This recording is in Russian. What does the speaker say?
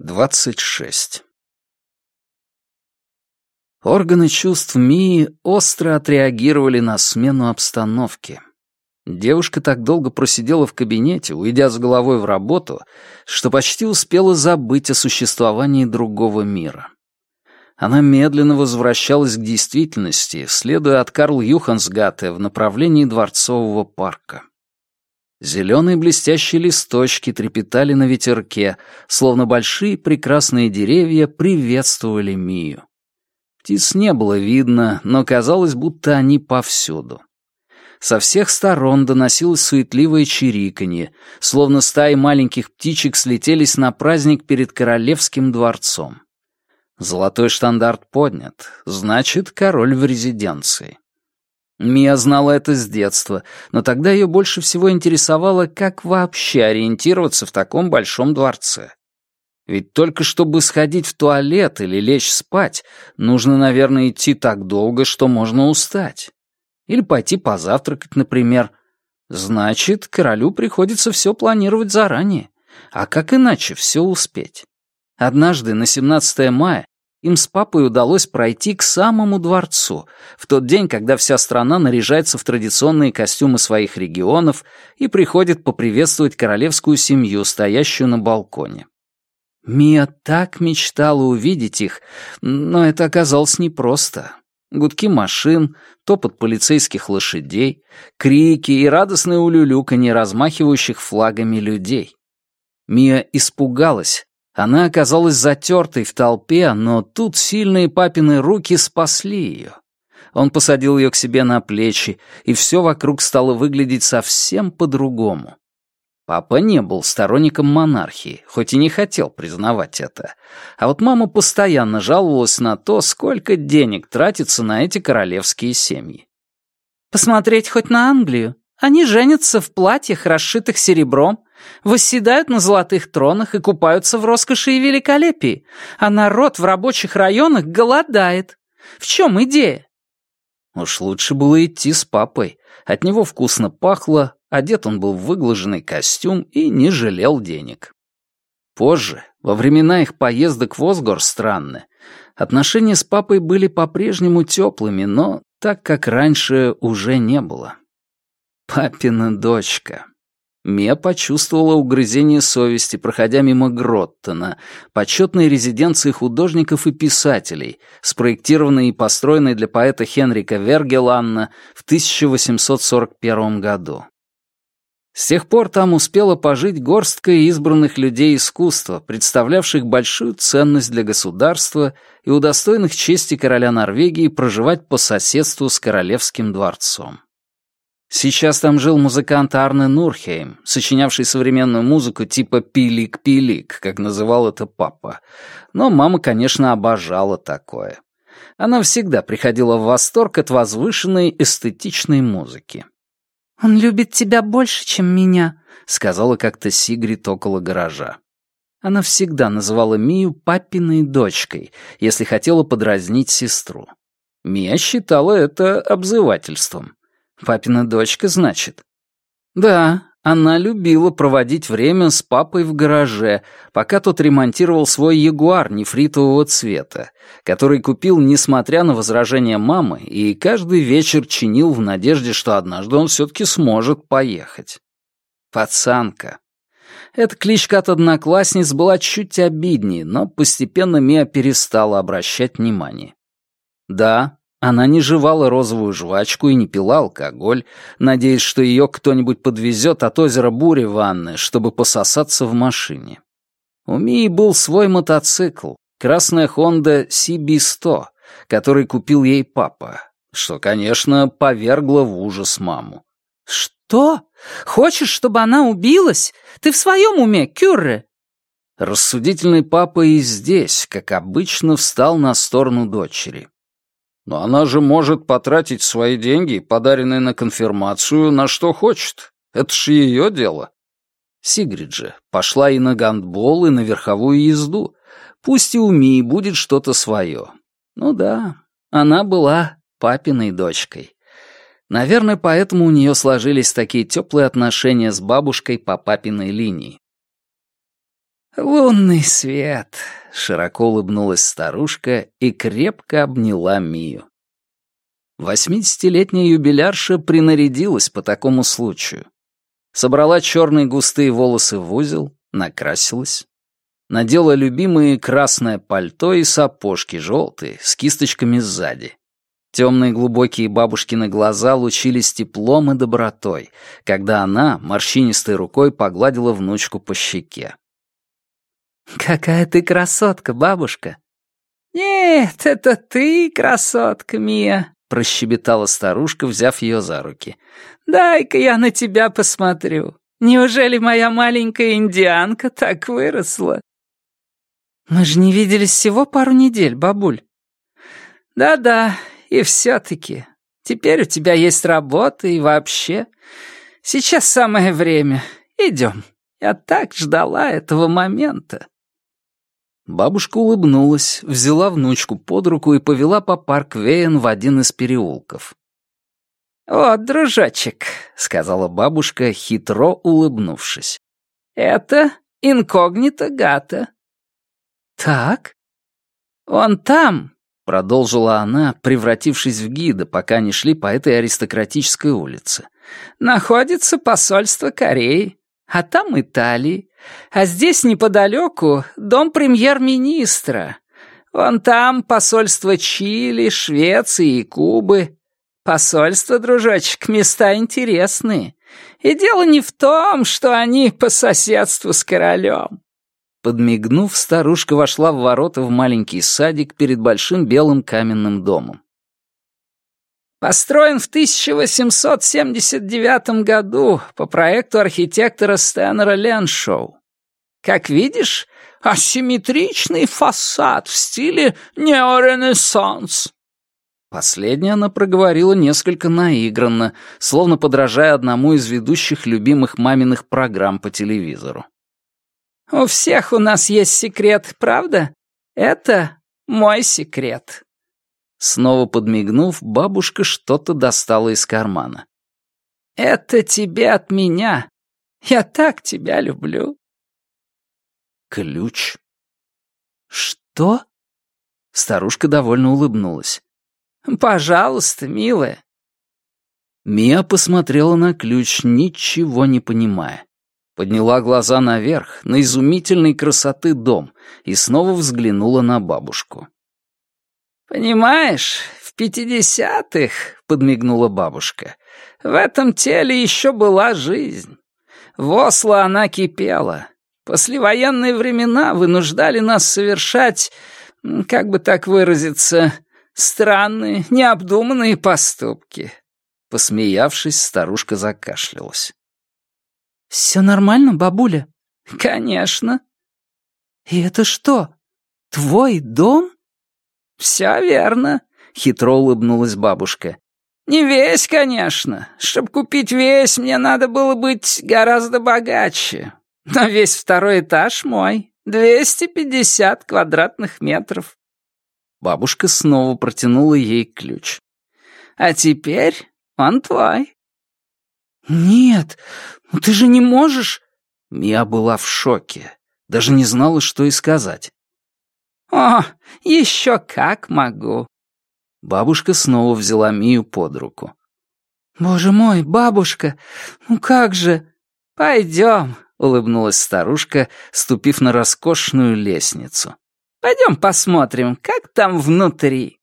Двадцать шесть. Органы чувств Мии остро отреагировали на смену обстановки. Девушка так долго просидела в кабинете, уйдя с головой в работу, что почти успела забыть о существовании другого мира. Она медленно возвращалась к действительности, следуя от Карл Юхансгатте в направлении Дворцового парка. Зеленые блестящие листочки трепетали на ветерке, словно большие прекрасные деревья приветствовали Мию. Птиц не было видно, но казалось, будто они повсюду. Со всех сторон доносилось суетливое чириканье, словно стаи маленьких птичек слетелись на праздник перед королевским дворцом. Золотой штандарт поднят, значит, король в резиденции. Мия знала это с детства, но тогда ее больше всего интересовало, как вообще ориентироваться в таком большом дворце. Ведь только чтобы сходить в туалет или лечь спать, нужно, наверное, идти так долго, что можно устать. Или пойти позавтракать, например. Значит, королю приходится все планировать заранее. А как иначе все успеть? Однажды, на 17 мая, им с папой удалось пройти к самому дворцу, в тот день, когда вся страна наряжается в традиционные костюмы своих регионов и приходит поприветствовать королевскую семью, стоящую на балконе. Мия так мечтала увидеть их, но это оказалось непросто. Гудки машин, топот полицейских лошадей, крики и радостное улюлюканье размахивающих флагами людей. Мия испугалась, она оказалась затертой в толпе, но тут сильные папины руки спасли ее. Он посадил ее к себе на плечи, и все вокруг стало выглядеть совсем по-другому. Папа не был сторонником монархии, хоть и не хотел признавать это. А вот мама постоянно жаловалась на то, сколько денег тратится на эти королевские семьи. «Посмотреть хоть на Англию. Они женятся в платьях, расшитых серебром, восседают на золотых тронах и купаются в роскоши и великолепии, а народ в рабочих районах голодает. В чем идея? Уж лучше было идти с папой. От него вкусно пахло, одет он был в выглаженный костюм и не жалел денег. Позже, во времена их поездок в Осгор странны, отношения с папой были по-прежнему теплыми, но так, как раньше, уже не было. Папина дочка. Мия почувствовала угрызение совести, проходя мимо Гроттона, почетной резиденции художников и писателей, спроектированной и построенной для поэта Хенрика Вергеланна в 1841 году. С тех пор там успела пожить горстка избранных людей искусства, представлявших большую ценность для государства и удостоенных чести короля Норвегии проживать по соседству с королевским дворцом. Сейчас там жил музыкант Арне Нурхейм, сочинявший современную музыку типа «пилик-пилик», как называл это папа. Но мама, конечно, обожала такое. Она всегда приходила в восторг от возвышенной эстетичной музыки. «Он любит тебя больше, чем меня», — сказала как-то Сигрид около гаража. Она всегда называла Мию папиной дочкой, если хотела подразнить сестру. Мия считала это обзывательством. Папина дочка, значит? Да, она любила проводить время с папой в гараже, пока тот ремонтировал свой ягуар нефритового цвета, который купил, несмотря на возражения мамы, и каждый вечер чинил в надежде, что однажды он все-таки сможет поехать. Пацанка. Эта кличка от одноклассниц была чуть обиднее, но постепенно Мия перестала обращать внимание. Да, она не жевала розовую жвачку и не пила алкоголь, надеясь, что ее кто-нибудь подвезет от озера Бури ванны, чтобы пососаться в машине. У Мии был свой мотоцикл, красная Honda CB100, который купил ей папа, что, конечно, повергло в ужас маму. «Что? Хочешь, чтобы она убилась? Ты в своем уме, Кюрре?» Рассудительный папа и здесь, как обычно, встал на сторону дочери. Но она же может потратить свои деньги, подаренные на конфирмацию, на что хочет. Это ж ее дело. Сигрид же пошла и на гандбол, и на верховую езду. Пусть и у Мии будет что-то свое. Ну да, она была папиной дочкой. Наверное, поэтому у нее сложились такие теплые отношения с бабушкой по папиной линии. «Лунный свет», — широко улыбнулась старушка и крепко обняла Мию. Восьмидесятилетняя юбилярша принарядилась по такому случаю. Собрала черные густые волосы в узел, накрасилась. Надела любимые красное пальто и сапожки желтые, с кисточками сзади. Темные глубокие бабушкины глаза лучились теплом и добротой, когда она морщинистой рукой погладила внучку по щеке. «Какая ты красотка, бабушка!» «Нет, это ты, красотка, Мия!» — прощебетала старушка, взяв ее за руки. «Дай-ка я на тебя посмотрю. Неужели моя маленькая индианка так выросла?» «Мы же не виделись всего пару недель, бабуль». «Да-да, и все-таки. Теперь у тебя есть работа и вообще. Сейчас самое время. Идем. Я так ждала этого момента». Бабушка улыбнулась, взяла внучку под руку и повела по парк Вейн в один из переулков. «Вот, дружочек», — сказала бабушка, хитро улыбнувшись. «Это инкогнито гата». «Так?» «Он там», — продолжила она, превратившись в гида, пока они шли по этой аристократической улице. «находится посольство Кореи, а там Италии, а здесь неподалеку дом премьер-министра. Вон там посольство Чили, Швеции и Кубы. Посольства, дружочек, места интересные. И дело не в том, что они по соседству с королем. Подмигнув, старушка вошла в ворота в маленький садик перед большим белым каменным домом. Построен в 1879 году по проекту архитектора Стэннера Леншоу. Как видишь, асимметричный фасад в стиле неоренессанс. Последняя она проговорила несколько наигранно, словно подражая одному из ведущих любимых маминых программ по телевизору. «У всех у нас есть секрет, правда? Это мой секрет». Снова подмигнув, бабушка что-то достала из кармана. «Это тебе от меня. Я так тебя люблю». Ключ. «Что?» Старушка довольно улыбнулась. «Пожалуйста, милая». Мия посмотрела на ключ, ничего не понимая. Подняла глаза наверх, на изумительной красоты дом, и снова взглянула на бабушку. «Понимаешь, в пятидесятых, — подмигнула бабушка, — в этом теле еще была жизнь. В Осло она кипела. Послевоенные времена вынуждали нас совершать, как бы так выразиться, странные, необдуманные поступки». Посмеявшись, старушка закашлялась. «Все нормально, бабуля?» «Конечно». «И это что, твой дом?» «Все верно», — хитро улыбнулась бабушка. «Не весь, конечно. Чтобы купить весь, мне надо было быть гораздо богаче. Но весь второй этаж мой. 250 квадратных метров». Бабушка снова протянула ей ключ. «А теперь он твой». «Нет, ну ты же не можешь...» Мия была в шоке. Даже не знала, что и сказать. «О, еще как могу!» Бабушка снова взяла Мию под руку. «Боже мой, бабушка, ну как же?» «Пойдем», — улыбнулась старушка, ступив на роскошную лестницу. «Пойдем посмотрим, как там внутри».